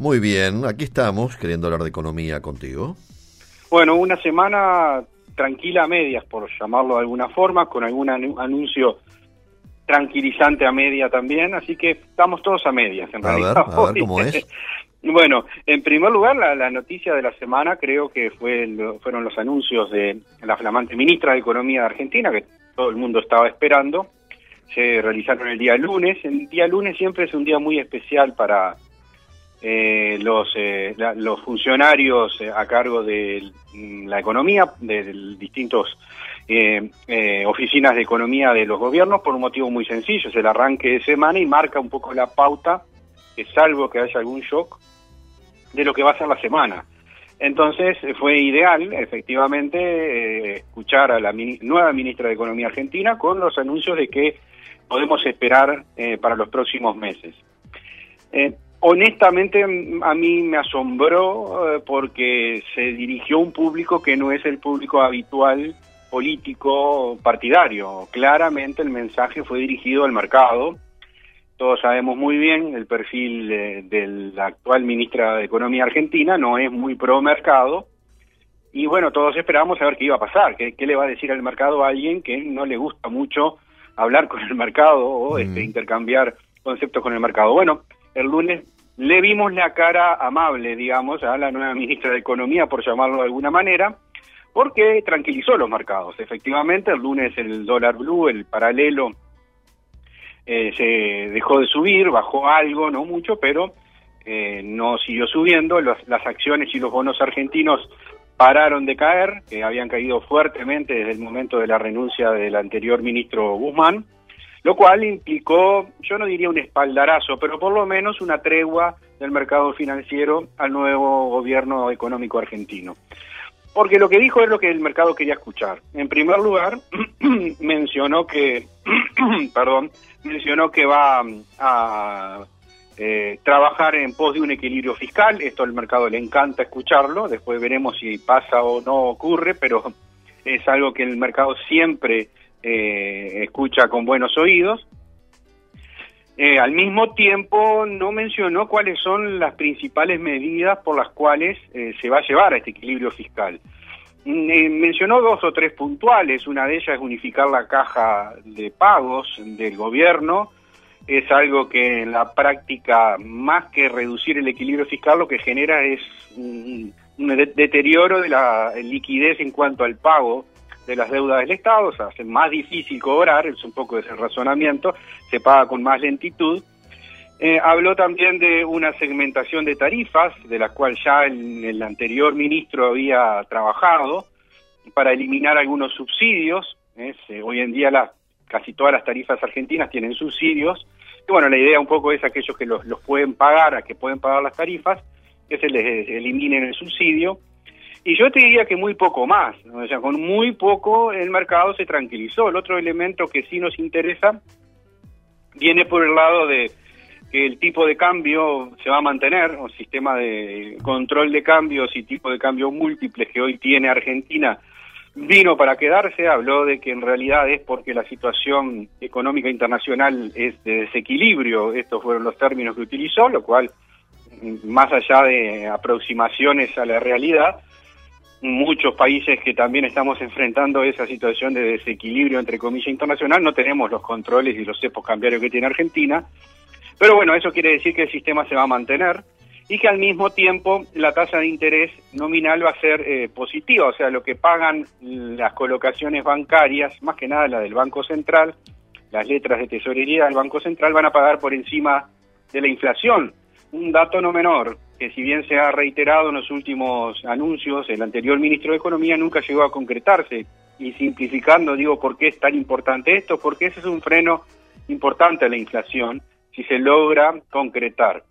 Muy bien, aquí estamos queriendo hablar de economía contigo. Bueno, una semana tranquila a medias, por llamarlo de alguna forma, con algún anuncio tranquilizante a media también, así que estamos todos a medias en realidad. Ver, a ver cómo es. bueno, en primer lugar, la, noticia de la semana creo que fue fueron los anuncios de la flamante ministra de Economía de Argentina, que todo el mundo estaba esperando. Se realizaron el día lunes. El día lunes siempre es un día muy especial para eh, los, eh, los funcionarios eh, a cargo de mm, la economía, de, distintos eh, oficinas de economía de los gobiernos, por un motivo muy sencillo, es el arranque de semana y marca un poco la pauta, salvo que haya algún shock, de lo que va a ser la semana. Entonces fue ideal, efectivamente, escuchar a la nueva ministra de Economía argentina con los anuncios de que podemos esperar para los próximos meses. Honestamente, a mí me asombró eh, porque se dirigió a un público que no es el público habitual político partidario. Claramente el mensaje fue dirigido al mercado. Todos sabemos muy bien el perfil de, la actual ministra de Economía argentina, no es muy pro mercado. Y bueno, todos esperábamos a ver qué iba a pasar, qué, le va a decir al mercado a alguien que no le gusta mucho hablar con el mercado o este, intercambiar conceptos con el mercado. Bueno, el lunes le vimos la cara amable, digamos, a la nueva ministra de Economía, por llamarlo de alguna manera, porque tranquilizó los mercados. Efectivamente, el lunes el dólar blue, el paralelo, eh, se dejó de subir, bajó algo, no mucho, pero eh, no siguió subiendo. las acciones y los bonos argentinos pararon de caer, que habían caído fuertemente desde el momento de la renuncia del anterior ministro Guzmán lo cual implicó, yo no diría un espaldarazo, pero por lo menos una tregua del mercado financiero al nuevo gobierno económico argentino. Porque lo que dijo es lo que el mercado quería escuchar. En primer lugar, mencionó que, perdón, mencionó que va a eh, trabajar en pos de un equilibrio fiscal. Esto al mercado le encanta escucharlo. Después veremos si pasa o no ocurre, pero es algo que el mercado siempre eh, escucha con buenos oídos. Eh, al mismo tiempo, no mencionó cuáles son las principales medidas por las cuales eh, se va a llevar a este equilibrio fiscal. Mm, mencionó dos o tres puntuales, una de ellas es unificar la caja de pagos del gobierno, es algo que en la práctica, más que reducir el equilibrio fiscal, lo que genera es un deterioro de la liquidez en cuanto al pago de las deudas del Estado, se hace más difícil cobrar, es un poco ese razonamiento, se paga con más lentitud. Eh, habló también de una segmentación de tarifas, de la cual ya el, anterior ministro había trabajado, para eliminar algunos subsidios. hoy en día las, casi todas las tarifas argentinas tienen subsidios. Y bueno, la idea un poco es aquellos que los, los pueden pagar, a que pueden pagar las tarifas, que se les eliminen el subsidio y yo te diría que muy poco más, o sea, con muy poco el mercado se tranquilizó. El otro elemento que sí nos interesa viene por el lado de que el tipo de cambio se va a mantener, o sistema de control de cambios y tipo de cambio múltiples que hoy tiene Argentina vino para quedarse, habló de que en realidad es porque la situación económica internacional es de desequilibrio, estos fueron los términos que utilizó, lo cual, más allá de aproximaciones a la realidad, muchos países que también estamos enfrentando esa situación de desequilibrio entre comillas internacional, no tenemos los controles y los cepos cambiarios que tiene Argentina, pero bueno, eso quiere decir que el sistema se va a mantener y que al mismo tiempo la tasa de interés nominal va a ser eh, positiva, o sea, lo que pagan las colocaciones bancarias, más que nada la del Banco Central, las letras de tesorería del Banco Central van a pagar por encima de la inflación. Un dato no menor, que si bien se ha reiterado en los últimos anuncios, el anterior ministro de Economía nunca llegó a concretarse. Y simplificando, digo, ¿por qué es tan importante esto? Porque ese es un freno importante a la inflación, si se logra concretar.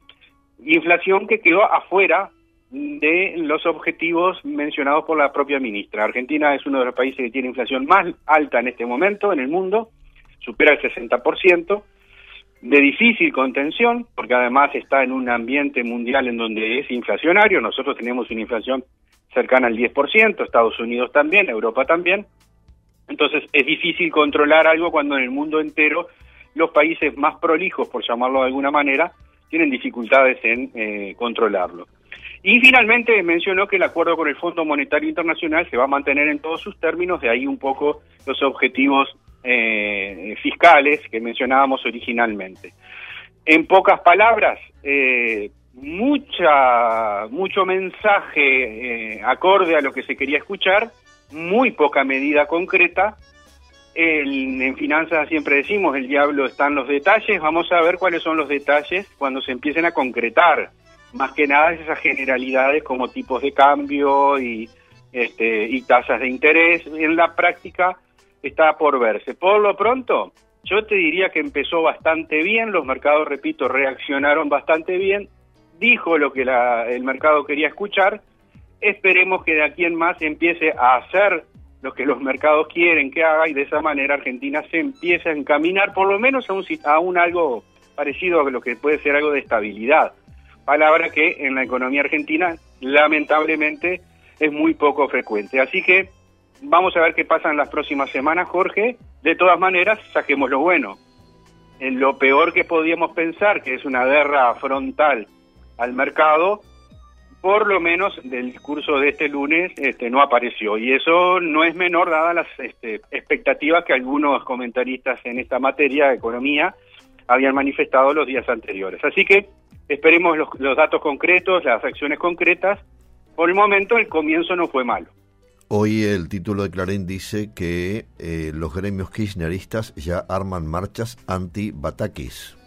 Inflación que quedó afuera de los objetivos mencionados por la propia ministra. Argentina es uno de los países que tiene inflación más alta en este momento en el mundo, supera el 60%, de difícil contención, porque además está en un ambiente mundial en donde es inflacionario, nosotros tenemos una inflación cercana al 10%, Estados Unidos también, Europa también, entonces es difícil controlar algo cuando en el mundo entero los países más prolijos, por llamarlo de alguna manera, tienen dificultades en eh, controlarlo. Y finalmente mencionó que el acuerdo con el Fondo Monetario Internacional se va a mantener en todos sus términos, de ahí un poco los objetivos eh, fiscales que mencionábamos originalmente. En pocas palabras, eh, mucha, mucho mensaje eh, acorde a lo que se quería escuchar, muy poca medida concreta. en finanzas siempre decimos, el diablo está en los detalles, vamos a ver cuáles son los detalles cuando se empiecen a concretar más que nada esas generalidades como tipos de cambio y, este, y tasas de interés. En la práctica está por verse. Por lo pronto, yo te diría que empezó bastante bien, los mercados, repito, reaccionaron bastante bien, dijo lo que el mercado quería escuchar, esperemos que de aquí en más empiece a hacer lo que los mercados quieren que haga y de esa manera Argentina se empiece a encaminar por lo menos a un, a un algo parecido a lo que puede ser algo de estabilidad palabra que en la economía argentina lamentablemente es muy poco frecuente. Así que vamos a ver qué pasa en las próximas semanas, Jorge. De todas maneras, saquemos lo bueno. En lo peor que podíamos pensar, que es una guerra frontal al mercado, por lo menos del discurso de este lunes este, no apareció. Y eso no es menor dadas las este, expectativas que algunos comentaristas en esta materia de economía habían manifestado los días anteriores. Así que Esperemos los, datos concretos, las acciones concretas. Por el momento el comienzo no fue malo. Hoy el título de Clarín dice que eh, los gremios kirchneristas ya arman marchas anti-Batakis.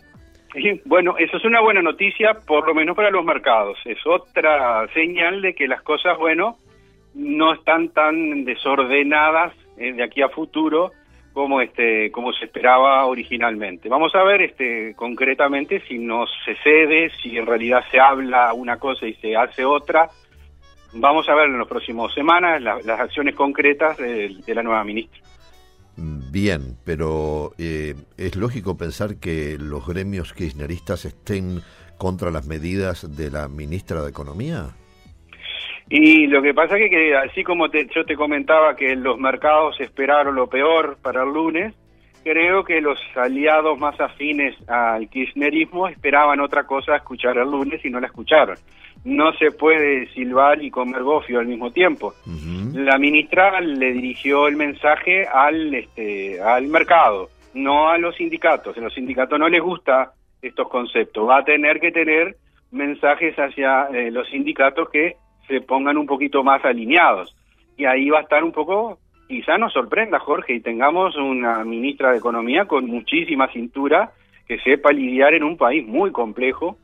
bueno, eso es una buena noticia, por lo menos para los mercados. Es otra señal de que las cosas, bueno, no están tan desordenadas eh, de aquí a futuro como este como se esperaba originalmente. Vamos a ver este concretamente si no se cede, si en realidad se habla una cosa y se hace otra. Vamos a ver en las próximas semanas las acciones concretas de, la nueva ministra. Bien, pero eh, ¿es lógico pensar que los gremios kirchneristas estén contra las medidas de la ministra de Economía? Y lo que pasa es que, así como yo te comentaba que los mercados esperaron lo peor para el lunes, creo que los aliados más afines al kirchnerismo esperaban otra cosa a escuchar el lunes y no la escucharon. No se puede silbar y comer gofio al mismo tiempo. La ministra le dirigió el mensaje al, este, al mercado, no a los sindicatos. A los sindicatos no les gusta estos conceptos. Va a tener que tener mensajes hacia eh, los sindicatos que se pongan un poquito más alineados. Y ahí va a estar un poco, quizá nos sorprenda Jorge y tengamos una ministra de Economía con muchísima cintura que sepa lidiar en un país muy complejo,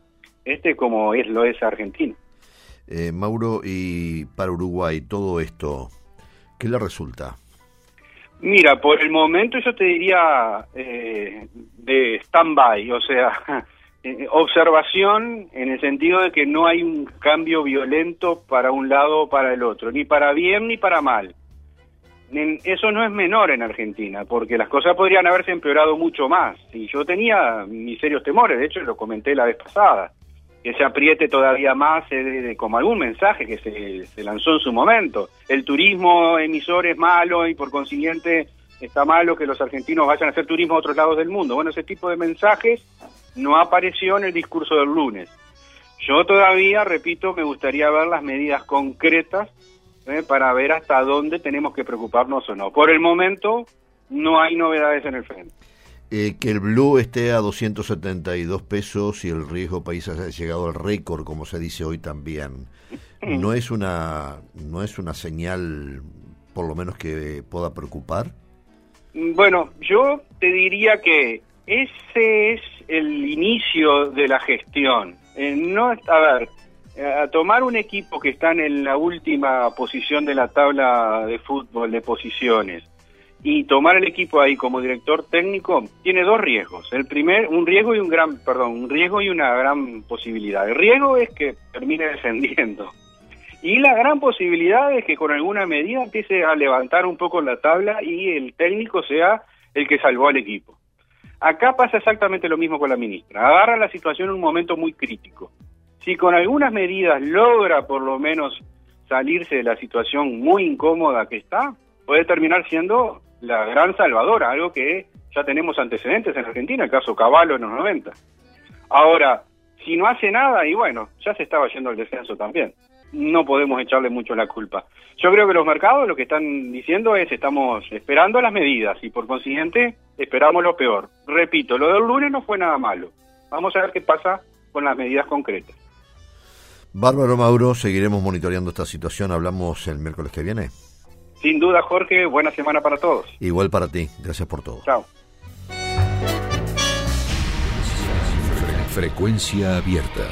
este como es lo es Argentina. Eh, Mauro, y para Uruguay todo esto, ¿qué le resulta? Mira, por el momento yo te diría eh, de stand-by, o sea, Eh, observación en el sentido de que no hay un cambio violento para un lado o para el otro, ni para bien ni para mal. eso no es menor en Argentina, porque las cosas podrían haberse empeorado mucho más. Y yo tenía mis serios temores, de hecho lo comenté la vez pasada, que se apriete todavía más eh, como algún mensaje que se, se lanzó en su momento. El turismo emisor es malo y por consiguiente está malo que los argentinos vayan a hacer turismo a otros lados del mundo. Bueno, ese tipo de mensajes no apareció en el discurso del lunes. Yo todavía, repito, me gustaría ver las medidas concretas ¿eh? para ver hasta dónde tenemos que preocuparnos o no. Por el momento, no hay novedades en el frente. Eh, que el blue esté a 272 pesos y el riesgo país haya llegado al récord, como se dice hoy también, no es una no es una señal, por lo menos que pueda preocupar. Bueno, yo te diría que ese es el inicio de la gestión. Eh, no, a ver, a tomar un equipo que está en la última posición de la tabla de fútbol de posiciones y tomar el equipo ahí como director técnico tiene dos riesgos. El primer, un riesgo y un gran, perdón, un riesgo y una gran posibilidad. El riesgo es que termine descendiendo. Y la gran posibilidad es que con alguna medida empiece a levantar un poco la tabla y el técnico sea el que salvó al equipo. Acá pasa exactamente lo mismo con la ministra. Agarra la situación en un momento muy crítico. Si con algunas medidas logra por lo menos salirse de la situación muy incómoda que está, puede terminar siendo la gran salvadora, algo que ya tenemos antecedentes en Argentina, el caso Caballo en los 90. Ahora, si no hace nada, y bueno, ya se estaba yendo al descenso también. No podemos echarle mucho la culpa. Yo creo que los mercados lo que están diciendo es estamos esperando las medidas y por consiguiente esperamos lo peor. Repito, lo del lunes no fue nada malo. Vamos a ver qué pasa con las medidas concretas. Bárbaro Mauro, seguiremos monitoreando esta situación. Hablamos el miércoles que viene. Sin duda, Jorge, buena semana para todos. Igual para ti. Gracias por todo. Chao. Frecuencia abierta.